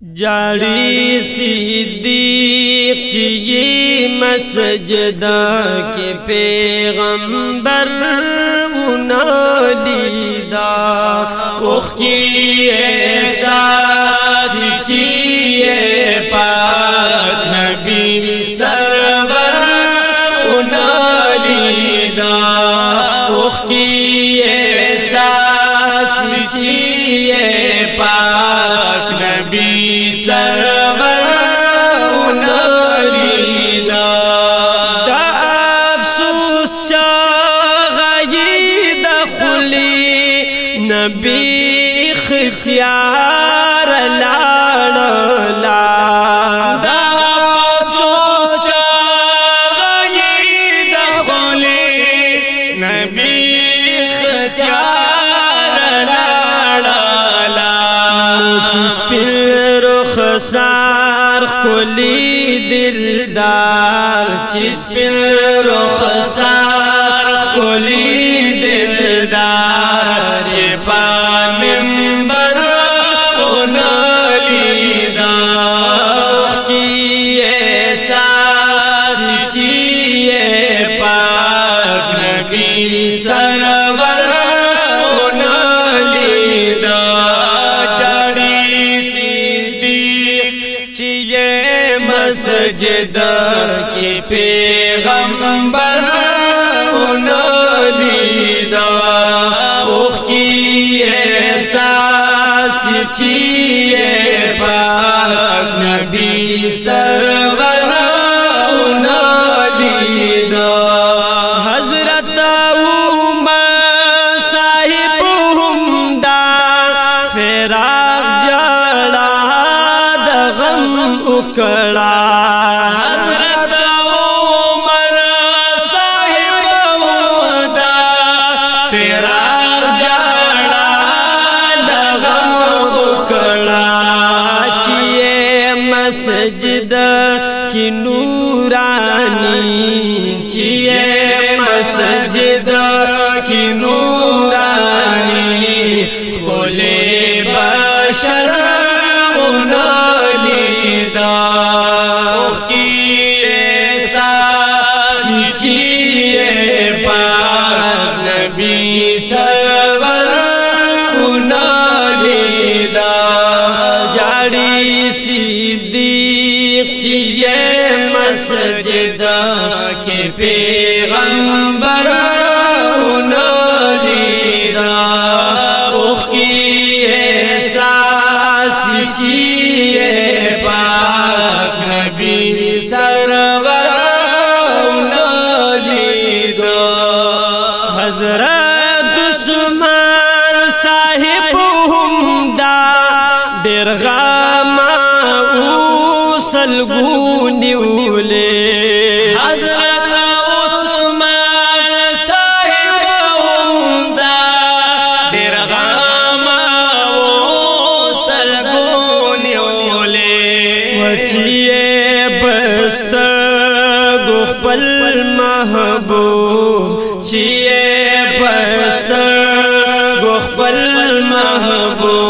جاڑی صدیق چی مسجدہ کے پیغمبر انا لیدا اخ کی ایسا چی رخسار خلی دلدار چی سپین رو خلی سجدہ کی پیغمبر انہوں لیدہ اوخ کی احساس چیئے پاک نبی سرور سجدہ کی نورانی چیے مسجد کی نورانی بولے بشر انالی دا کی سا چیے پا نبی محبوب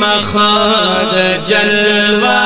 مخاد جلوہ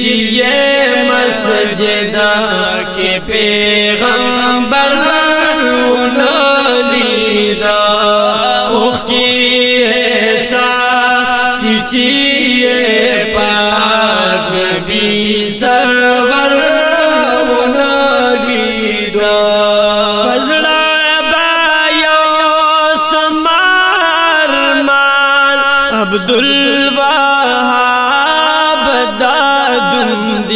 جی، یہ مسجدہ کے پیغمبر لیدا اخ کی ایسا سچیے پاک بھی سرور عبد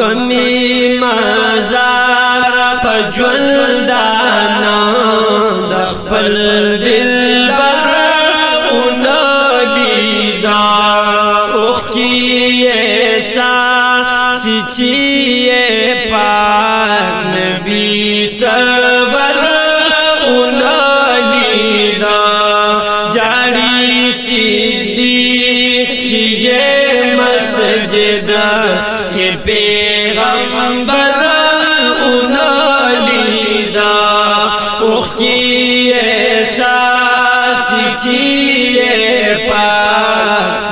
کمی مزار پجول دانا دخپل دل بر اونا بیدا۔ اخ کی ایسا سچی پاک نبی سرور porque essa se te é paz.